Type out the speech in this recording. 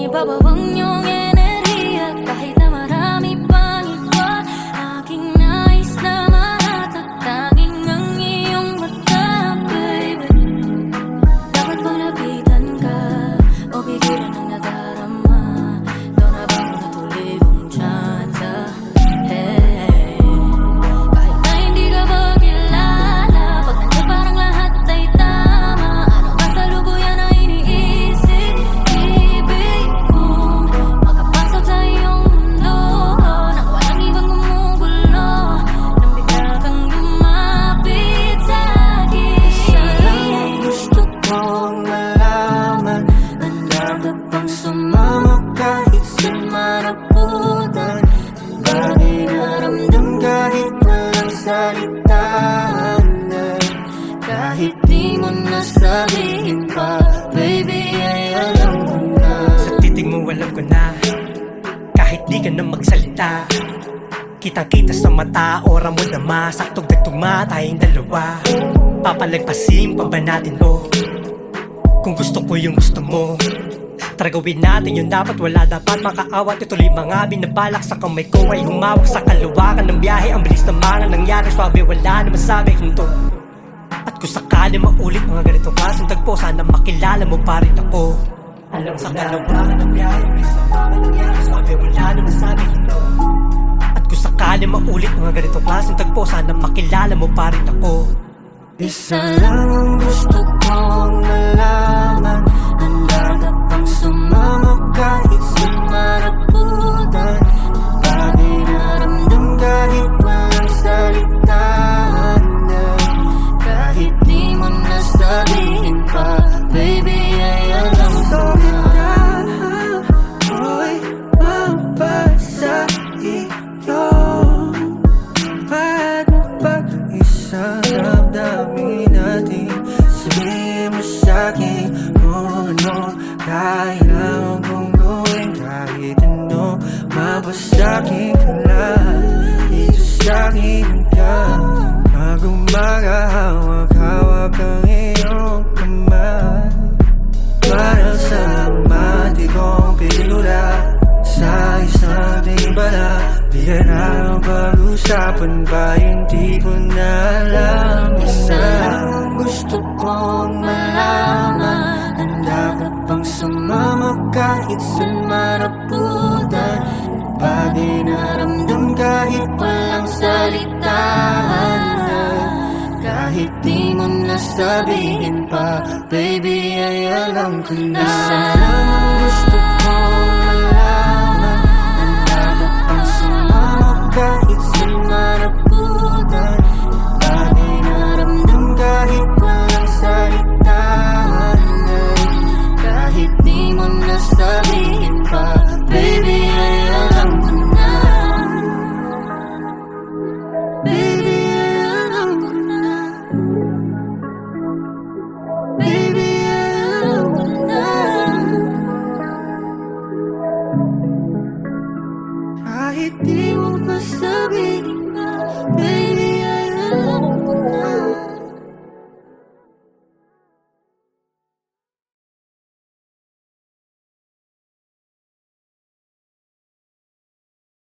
멍이 바바방요 salitaan Kahit di mo nasabihin pa Baby, ay alam ko na. Sa titig mo alam ko na. Kahit di ka na magsalita Kitang-kita sa mata, ora mo na Saktong nagtugma tayong dalawa. Papalagpasin pa ba natin to? Kung gusto ko yung gusto mo Tara gawin natin yun dapat wala dapat makaawat. Ituloy mga binabalak sa kamay ko ay humawak sa kaluwakan ng biyahe. Ang bilis na mga nangyari swabe wala na masabi. Hinto. At kung sakali maulit mga ganitong klaseng tagpo Sana makilala mo pa rin ako. Alam sa kaluwakan ng biyahe Ang bilis na mga nangyari swabe wala na masabi. Hinto. At kung sakali maulit mga ganitong klaseng tagpo Sana makilala mo pa rin ako. Isa lang ang gusto kong malaman damdamin natin. Sabihin mo sa'kin kung ano Kailangan Bigyan na ang pag-usapan ba? Yung di ko na alam Isa ang gusto kong malaman. Handa ka bang sumama kahit sa maraputan Bagay na ramdam kahit walang salitaan kahit di mo nasabihin pa Baby, ay alam ko na. Isa lang ang gusto Kahit di mo pa sabihin na